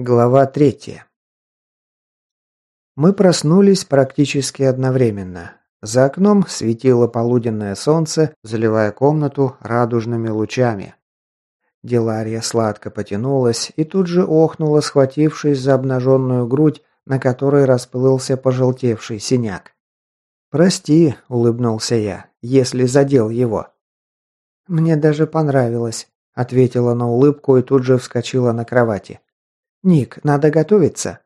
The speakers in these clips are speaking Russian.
Глава третья. Мы проснулись практически одновременно. За окном светило полуденное солнце, заливая комнату радужными лучами. Делария сладко потянулась и тут же охнула, схватившись за обнаженную грудь, на которой расплылся пожелтевший синяк. «Прости», — улыбнулся я, — «если задел его». «Мне даже понравилось», — ответила на улыбку и тут же вскочила на кровати. «Ник, надо готовиться».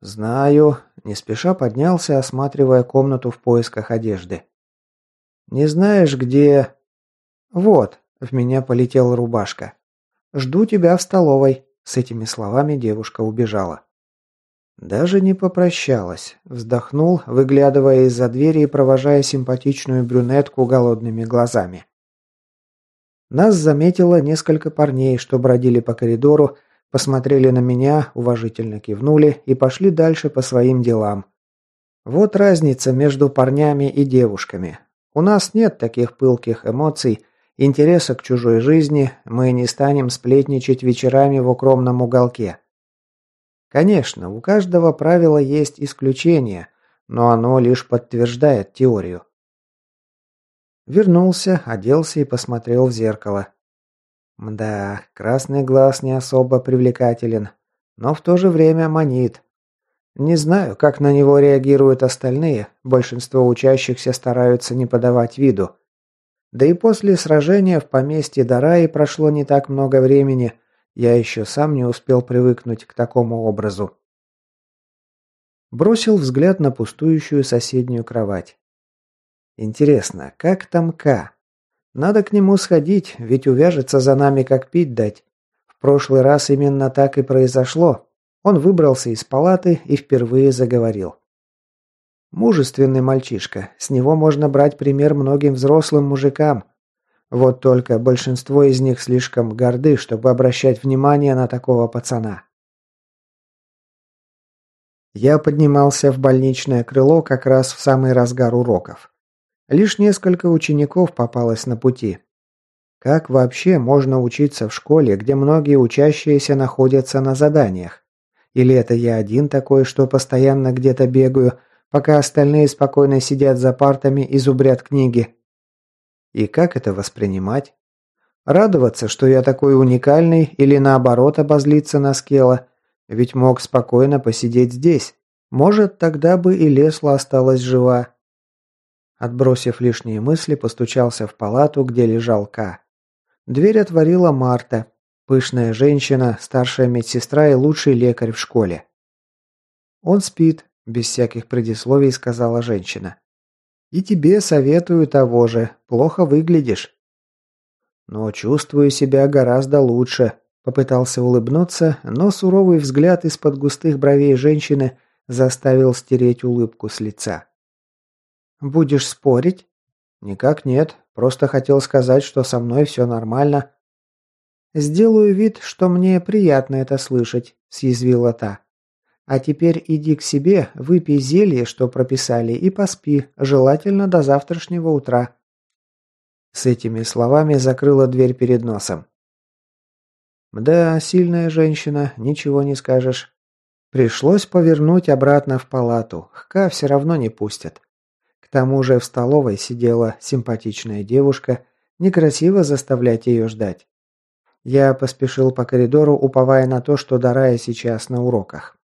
«Знаю», – не спеша поднялся, осматривая комнату в поисках одежды. «Не знаешь, где...» «Вот», – в меня полетела рубашка. «Жду тебя в столовой», – с этими словами девушка убежала. Даже не попрощалась. Вздохнул, выглядывая из-за двери и провожая симпатичную брюнетку голодными глазами. Нас заметило несколько парней, что бродили по коридору, Посмотрели на меня, уважительно кивнули и пошли дальше по своим делам. Вот разница между парнями и девушками. У нас нет таких пылких эмоций, интереса к чужой жизни, мы не станем сплетничать вечерами в укромном уголке. Конечно, у каждого правила есть исключение, но оно лишь подтверждает теорию. Вернулся, оделся и посмотрел в зеркало. Мда, красный глаз не особо привлекателен, но в то же время манит. Не знаю, как на него реагируют остальные, большинство учащихся стараются не подавать виду. Да и после сражения в поместье Дараи прошло не так много времени, я еще сам не успел привыкнуть к такому образу. Бросил взгляд на пустующую соседнюю кровать. Интересно, как там К? Надо к нему сходить, ведь увяжется за нами, как пить дать. В прошлый раз именно так и произошло. Он выбрался из палаты и впервые заговорил. Мужественный мальчишка, с него можно брать пример многим взрослым мужикам. Вот только большинство из них слишком горды, чтобы обращать внимание на такого пацана. Я поднимался в больничное крыло как раз в самый разгар уроков. Лишь несколько учеников попалось на пути. Как вообще можно учиться в школе, где многие учащиеся находятся на заданиях? Или это я один такой, что постоянно где-то бегаю, пока остальные спокойно сидят за партами и зубрят книги? И как это воспринимать? Радоваться, что я такой уникальный, или наоборот обозлиться на Скела? Ведь мог спокойно посидеть здесь. Может, тогда бы и Лесла осталась жива. Отбросив лишние мысли, постучался в палату, где лежал К. Дверь отворила Марта, пышная женщина, старшая медсестра и лучший лекарь в школе. «Он спит», – без всяких предисловий сказала женщина. «И тебе советую того же. Плохо выглядишь». «Но чувствую себя гораздо лучше», – попытался улыбнуться, но суровый взгляд из-под густых бровей женщины заставил стереть улыбку с лица. «Будешь спорить?» «Никак нет. Просто хотел сказать, что со мной все нормально». «Сделаю вид, что мне приятно это слышать», – съязвила та. «А теперь иди к себе, выпей зелье, что прописали, и поспи, желательно до завтрашнего утра». С этими словами закрыла дверь перед носом. «Да, сильная женщина, ничего не скажешь. Пришлось повернуть обратно в палату. Хка все равно не пустят. К тому же в столовой сидела симпатичная девушка, некрасиво заставлять ее ждать. Я поспешил по коридору, уповая на то, что Дарая сейчас на уроках.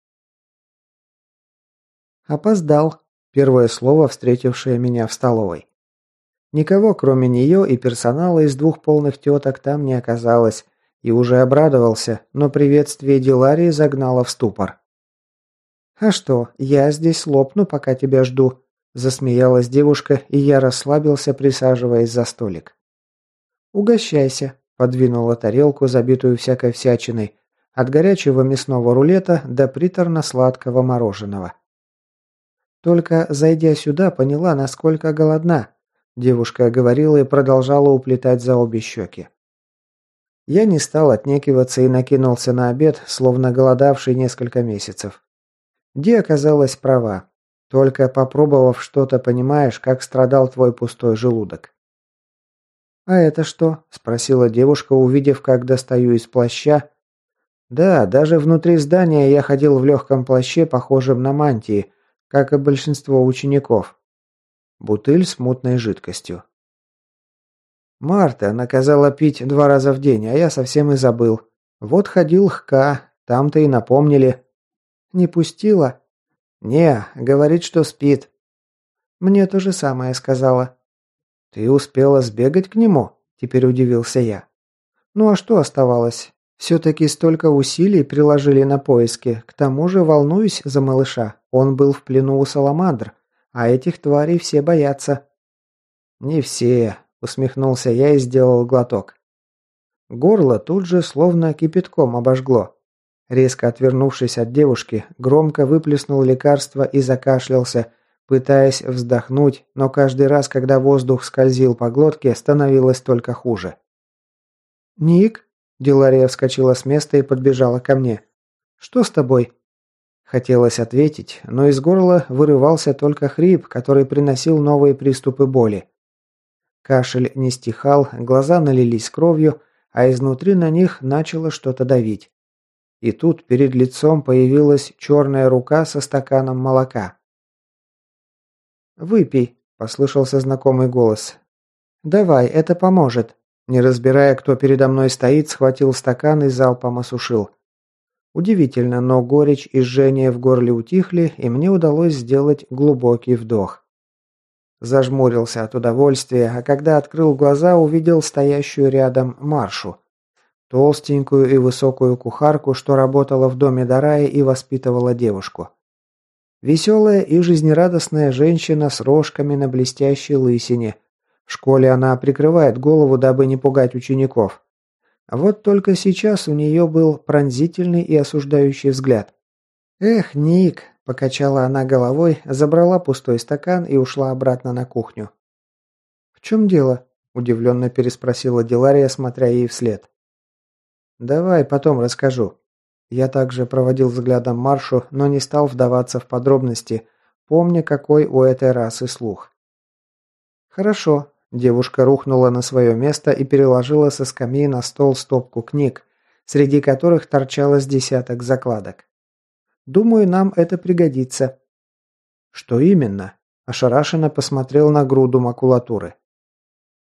«Опоздал», – первое слово, встретившее меня в столовой. Никого, кроме нее и персонала из двух полных теток, там не оказалось, и уже обрадовался, но приветствие Диларии загнало в ступор. «А что, я здесь лопну, пока тебя жду», Засмеялась девушка, и я расслабился, присаживаясь за столик. «Угощайся», – подвинула тарелку, забитую всякой всячиной, от горячего мясного рулета до приторно-сладкого мороженого. Только зайдя сюда, поняла, насколько голодна. Девушка говорила и продолжала уплетать за обе щеки. Я не стал отнекиваться и накинулся на обед, словно голодавший несколько месяцев. Ди оказалась права. Только попробовав что-то, понимаешь, как страдал твой пустой желудок. «А это что?» – спросила девушка, увидев, как достаю из плаща. Да, даже внутри здания я ходил в легком плаще, похожем на мантии, как и большинство учеников. Бутыль с мутной жидкостью. Марта наказала пить два раза в день, а я совсем и забыл. Вот ходил хка, там-то и напомнили. Не пустила? Не, говорит, что спит. Мне то же самое сказала. Ты успела сбегать к нему? Теперь удивился я. Ну а что оставалось? Все-таки столько усилий приложили на поиски. К тому же волнуюсь за малыша. Он был в плену у саламандр, а этих тварей все боятся. Не все, усмехнулся я и сделал глоток. Горло тут же словно кипятком обожгло. Резко отвернувшись от девушки, громко выплеснул лекарство и закашлялся, пытаясь вздохнуть, но каждый раз, когда воздух скользил по глотке, становилось только хуже. «Ник?» – Делария вскочила с места и подбежала ко мне. «Что с тобой?» Хотелось ответить, но из горла вырывался только хрип, который приносил новые приступы боли. Кашель не стихал, глаза налились кровью, а изнутри на них начало что-то давить. И тут перед лицом появилась черная рука со стаканом молока. «Выпей», – послышался знакомый голос. «Давай, это поможет». Не разбирая, кто передо мной стоит, схватил стакан и залпом осушил. Удивительно, но горечь и жжение в горле утихли, и мне удалось сделать глубокий вдох. Зажмурился от удовольствия, а когда открыл глаза, увидел стоящую рядом Маршу. Толстенькую и высокую кухарку, что работала в доме Дарая и воспитывала девушку. Веселая и жизнерадостная женщина с рожками на блестящей лысине. В школе она прикрывает голову, дабы не пугать учеников. Вот только сейчас у нее был пронзительный и осуждающий взгляд. «Эх, Ник!» – покачала она головой, забрала пустой стакан и ушла обратно на кухню. «В чем дело?» – удивленно переспросила Дилария, смотря ей вслед. «Давай потом расскажу». Я также проводил взглядом Маршу, но не стал вдаваться в подробности, помня, какой у этой расы слух. «Хорошо», Девушка рухнула на свое место и переложила со скамьи на стол стопку книг, среди которых торчалось десяток закладок. «Думаю, нам это пригодится». «Что именно?» – ошарашенно посмотрел на груду макулатуры.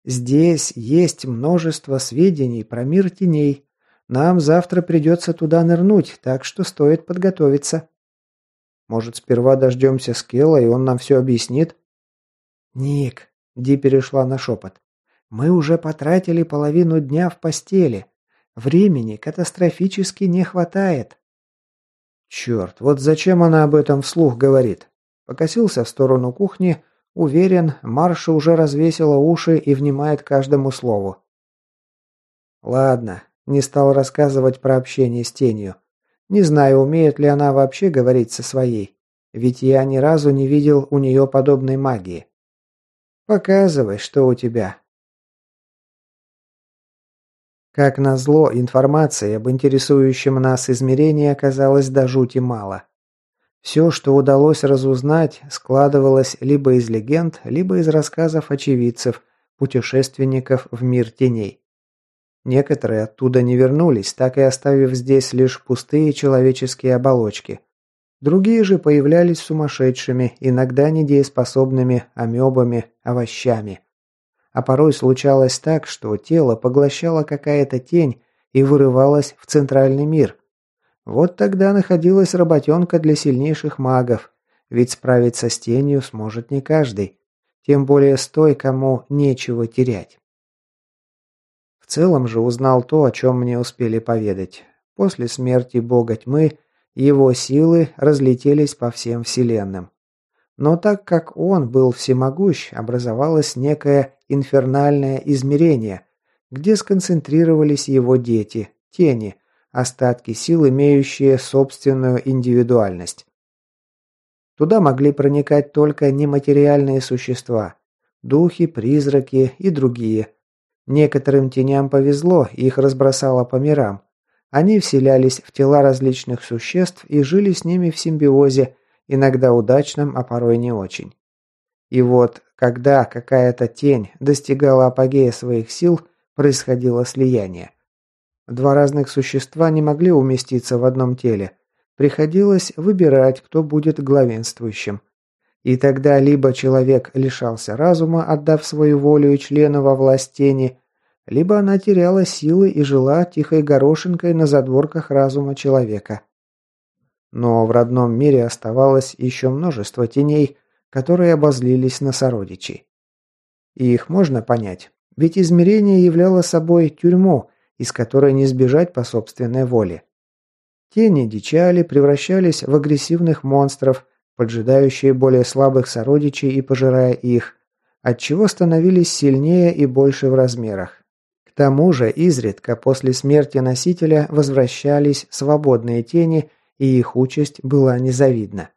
«Здесь есть множество сведений про мир теней. Нам завтра придется туда нырнуть, так что стоит подготовиться». «Может, сперва дождемся Скелла, и он нам все объяснит?» «Ник, Ди перешла на шепот. «Мы уже потратили половину дня в постели. Времени катастрофически не хватает». «Черт, вот зачем она об этом вслух говорит?» Покосился в сторону кухни. Уверен, Марша уже развесила уши и внимает каждому слову. «Ладно», не стал рассказывать про общение с тенью. Не знаю, умеет ли она вообще говорить со своей. Ведь я ни разу не видел у нее подобной магии. Показывай, что у тебя. Как назло, информации об интересующем нас измерении оказалось до жути мало. Все, что удалось разузнать, складывалось либо из легенд, либо из рассказов очевидцев, путешественников в мир теней. Некоторые оттуда не вернулись, так и оставив здесь лишь пустые человеческие оболочки – Другие же появлялись сумасшедшими, иногда недееспособными амебами, овощами. А порой случалось так, что тело поглощало какая-то тень и вырывалось в центральный мир. Вот тогда находилась работенка для сильнейших магов, ведь справиться с тенью сможет не каждый, тем более с той, кому нечего терять. В целом же узнал то, о чем мне успели поведать. После смерти бога тьмы его силы разлетелись по всем вселенным. Но так как он был всемогущ, образовалось некое инфернальное измерение, где сконцентрировались его дети, тени, остатки сил, имеющие собственную индивидуальность. Туда могли проникать только нематериальные существа – духи, призраки и другие. Некоторым теням повезло, их разбросало по мирам, они вселялись в тела различных существ и жили с ними в симбиозе, иногда удачном, а порой не очень. И вот, когда какая-то тень достигала апогея своих сил, происходило слияние. Два разных существа не могли уместиться в одном теле. Приходилось выбирать, кто будет главенствующим. И тогда либо человек лишался разума, отдав свою волю и члена во власть либо она теряла силы и жила тихой горошинкой на задворках разума человека. Но в родном мире оставалось еще множество теней, которые обозлились на сородичей. И их можно понять, ведь измерение являло собой тюрьму, из которой не сбежать по собственной воле. Тени дичали, превращались в агрессивных монстров, поджидающие более слабых сородичей и пожирая их, отчего становились сильнее и больше в размерах. К тому же изредка после смерти носителя возвращались свободные тени, и их участь была незавидна.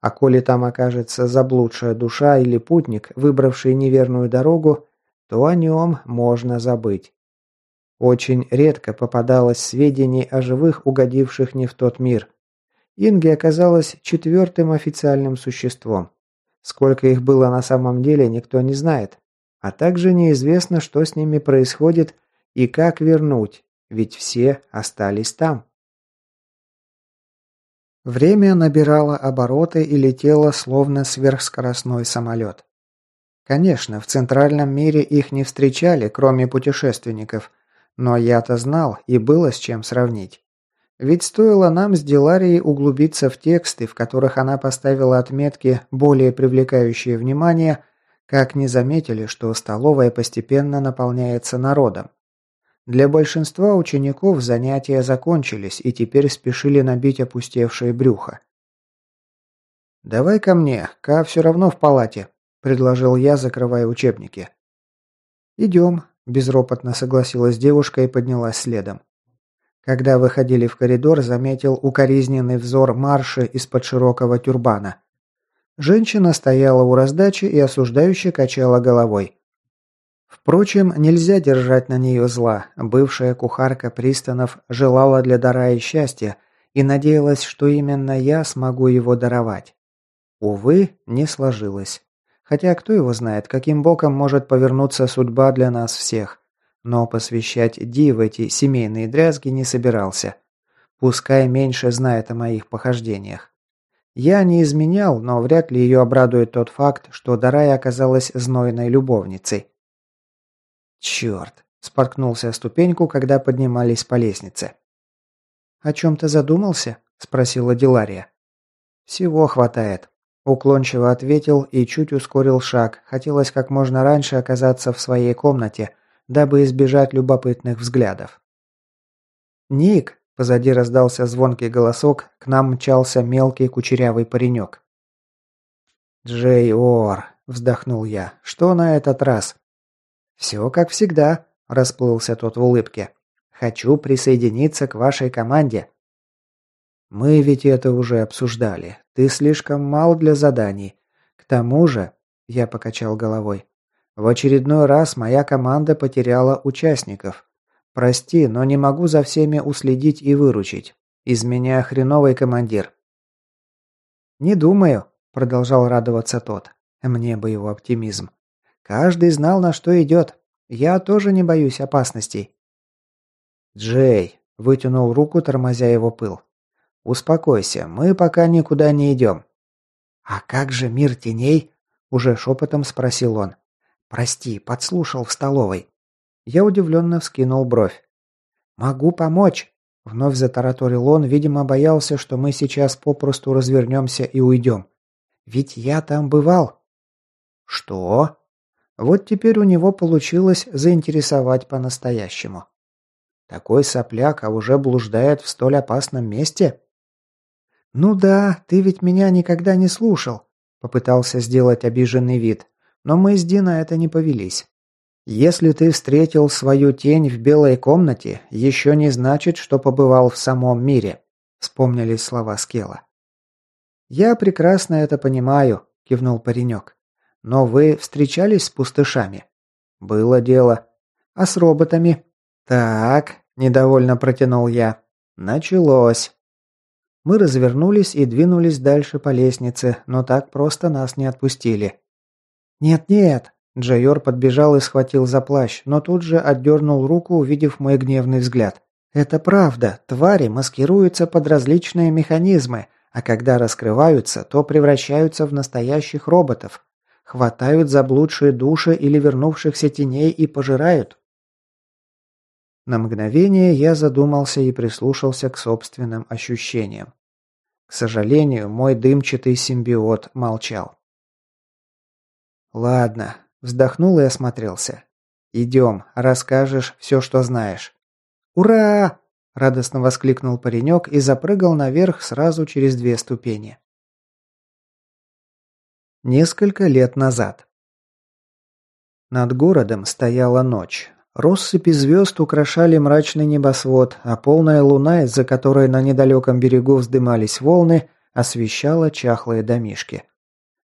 А коли там окажется заблудшая душа или путник, выбравший неверную дорогу, то о нем можно забыть. Очень редко попадалось сведений о живых, угодивших не в тот мир. Инги оказалась четвертым официальным существом. Сколько их было на самом деле, никто не знает. А также неизвестно, что с ними происходит и как вернуть, ведь все остались там. Время набирало обороты и летело словно сверхскоростной самолет. Конечно, в центральном мире их не встречали, кроме путешественников, но я-то знал и было с чем сравнить. Ведь стоило нам с Диларией углубиться в тексты, в которых она поставила отметки, более привлекающие внимание, как не заметили, что столовая постепенно наполняется народом. Для большинства учеников занятия закончились и теперь спешили набить опустевшее брюхо. «Давай ко мне, Ка все равно в палате», – предложил я, закрывая учебники. «Идем», – безропотно согласилась девушка и поднялась следом. Когда выходили в коридор, заметил укоризненный взор Марши из-под широкого тюрбана. Женщина стояла у раздачи и осуждающе качала головой. Впрочем, нельзя держать на нее зла. Бывшая кухарка Пристанов желала для Дараи счастья и надеялась, что именно я смогу его даровать. Увы, не сложилось. Хотя кто его знает, каким боком может повернуться судьба для нас всех. Но посвящать Ди в эти семейные дрязги не собирался. Пускай меньше знает о моих похождениях. Я не изменял, но вряд ли ее обрадует тот факт, что Дарая оказалась знойной любовницей. Черт! Споткнулся о ступеньку, когда поднимались по лестнице. «О чем ты задумался?» – спросила Дилария. «Всего хватает», – уклончиво ответил и чуть ускорил шаг. Хотелось как можно раньше оказаться в своей комнате – дабы избежать любопытных взглядов. «Ник!» – позади раздался звонкий голосок, к нам мчался мелкий кучерявый паренек. «Джей Ор!» – вздохнул я. «Что на этот раз?» «Все как всегда», – расплылся тот в улыбке. «Хочу присоединиться к вашей команде». «Мы ведь это уже обсуждали. Ты слишком мал для заданий. К тому же...» – я покачал головой. В очередной раз моя команда потеряла участников. Прости, но не могу за всеми уследить и выручить. Из меня хреновый командир. Не думаю, продолжал радоваться тот. Мне бы его оптимизм. Каждый знал, на что идет. Я тоже не боюсь опасностей. Джей вытянул руку, тормозя его пыл. Успокойся, мы пока никуда не идем. А как же мир теней? Уже шепотом спросил он. «Прости, подслушал в столовой». Я удивленно вскинул бровь. «Могу помочь», — вновь затараторил он, видимо, боялся, что мы сейчас попросту развернемся и уйдем. «Ведь я там бывал». «Что?» Вот теперь у него получилось заинтересовать по-настоящему. Такой сопляк, а уже блуждает в столь опасном месте? «Ну да, ты ведь меня никогда не слушал», — попытался сделать обиженный вид. Но мы с Ди на это не повелись. Если ты встретил свою тень в белой комнате, еще не значит, что побывал в самом мире. Вспомнились слова Скела. Я прекрасно это понимаю, кивнул паренек. Но вы встречались с пустышами? Было дело. А с роботами? Так, недовольно протянул я. Началось. Мы развернулись и двинулись дальше по лестнице, но так просто нас не отпустили. «Нет-нет!» Джайор подбежал и схватил за плащ, но тут же отдернул руку, увидев мой гневный взгляд. Это правда, твари маскируются под различные механизмы, а когда раскрываются, то превращаются в настоящих роботов. Хватают заблудшие души или вернувшихся теней и пожирают. На мгновение я задумался и прислушался к собственным ощущениям. К сожалению, мой дымчатый симбиот молчал. «Ладно», – вздохнул и осмотрелся. «Идем, расскажешь все, что знаешь». «Ура!» – радостно воскликнул паренек и запрыгал наверх сразу через две ступени. Несколько лет назад. Над городом стояла ночь. Россыпи звезд украшали мрачный небосвод, а полная луна, из-за которой на недалеком берегу вздымались волны, освещала чахлые домишки.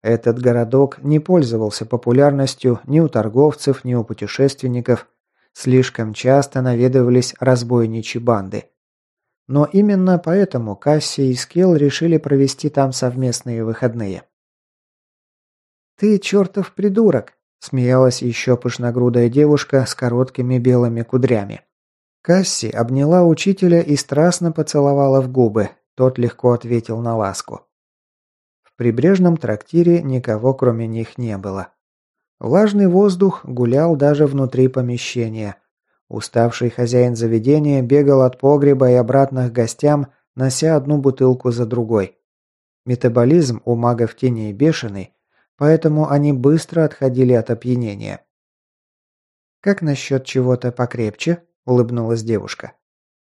Этот городок не пользовался популярностью ни у торговцев, ни у путешественников. Слишком часто наведывались разбойничьи банды. Но именно поэтому Касси и Скелл решили провести там совместные выходные. «Ты чертов придурок!» Смеялась еще пышногрудая девушка с короткими белыми кудрями. Касси обняла учителя и страстно поцеловала в губы. Тот легко ответил на ласку. Прибрежном трактире никого кроме них не было. Влажный воздух гулял даже внутри помещения. Уставший хозяин заведения бегал от погреба и обратно к гостям, нося одну бутылку за другой. Метаболизм у магов теней бешеный, поэтому они быстро отходили от опьянения. «Как насчет чего-то покрепче?» – улыбнулась девушка.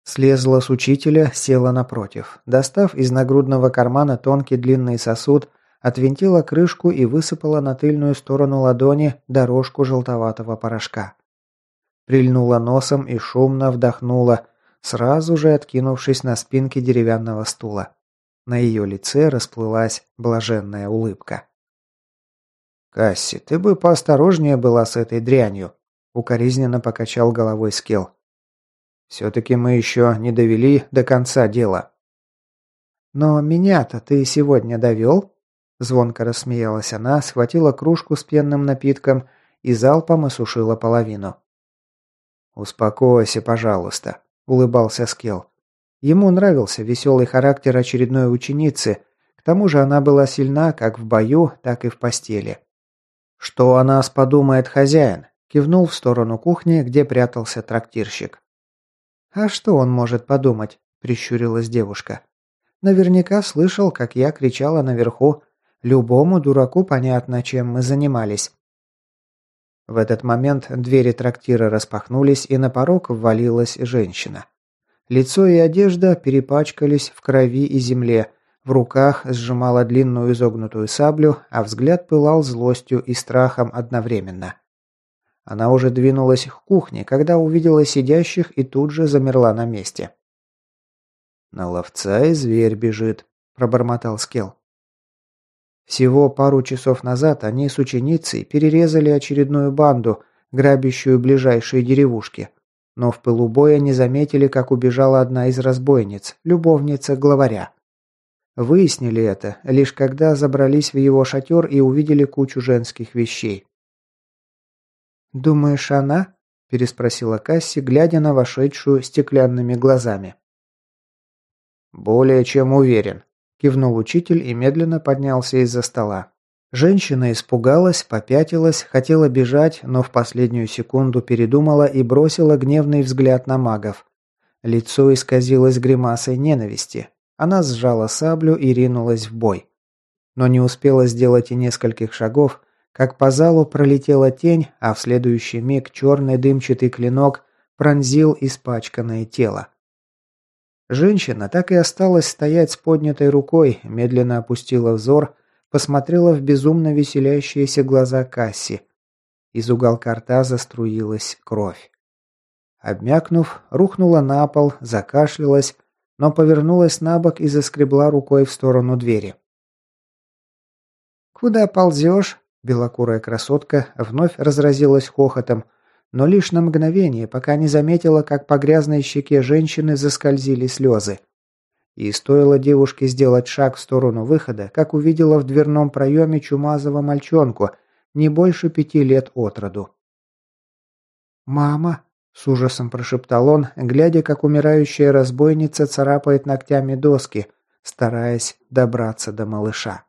Слезла с учителя, села напротив. Достав из нагрудного кармана тонкий длинный сосуд, отвинтила крышку и высыпала на тыльную сторону ладони дорожку желтоватого порошка. Прильнула носом и шумно вдохнула, сразу же откинувшись на спинке деревянного стула. На ее лице расплылась блаженная улыбка. «Касси, ты бы поосторожнее была с этой дрянью», – укоризненно покачал головой Скелл. «Все-таки мы еще не довели до конца дела». «Но меня-то ты сегодня довел?» Звонко рассмеялась она, схватила кружку с пенным напитком и залпом осушила половину. «Успокойся, пожалуйста», – улыбался Скелл. Ему нравился веселый характер очередной ученицы, к тому же она была сильна как в бою, так и в постели. «Что о нас подумает хозяин?» – кивнул в сторону кухни, где прятался трактирщик. «А что он может подумать?» – прищурилась девушка. «Наверняка слышал, как я кричала наверху. Любому дураку понятно, чем мы занимались». В этот момент двери трактира распахнулись, и на порог ввалилась женщина. Лицо и одежда перепачкались в крови и земле, в руках сжимала длинную изогнутую саблю, а взгляд пылал злостью и страхом одновременно. Она уже двинулась к кухне, когда увидела сидящих и тут же замерла на месте. «На ловца и зверь бежит», – пробормотал Скел. Всего пару часов назад они с ученицей перерезали очередную банду, грабящую ближайшие деревушки. Но в пылу боя не заметили, как убежала одна из разбойниц, любовница главаря. Выяснили это, лишь когда забрались в его шатер и увидели кучу женских вещей. «Думаешь, она?» – переспросила Касси, глядя на вошедшую стеклянными глазами. «Более чем уверен», – кивнул учитель и медленно поднялся из-за стола. Женщина испугалась, попятилась, хотела бежать, но в последнюю секунду передумала и бросила гневный взгляд на магов. Лицо исказилось гримасой ненависти. Она сжала саблю и ринулась в бой. Но не успела сделать и нескольких шагов, как по залу пролетела тень, а в следующий миг черный дымчатый клинок пронзил испачканное тело. Женщина так и осталась стоять с поднятой рукой, медленно опустила взор, посмотрела в безумно веселящиеся глаза Касси. Из уголка рта заструилась кровь. Обмякнув, рухнула на пол, закашлялась, но повернулась на бок и заскребла рукой в сторону двери. «Куда ползешь?» Белокурая красотка вновь разразилась хохотом, но лишь на мгновение, пока не заметила, как по грязной щеке женщины заскользили слезы. И стоило девушке сделать шаг в сторону выхода, как увидела в дверном проеме чумазого мальчонку, не больше пяти лет от роду. «Мама!» С ужасом прошептал он, глядя, как умирающая разбойница царапает ногтями доски, стараясь добраться до малыша.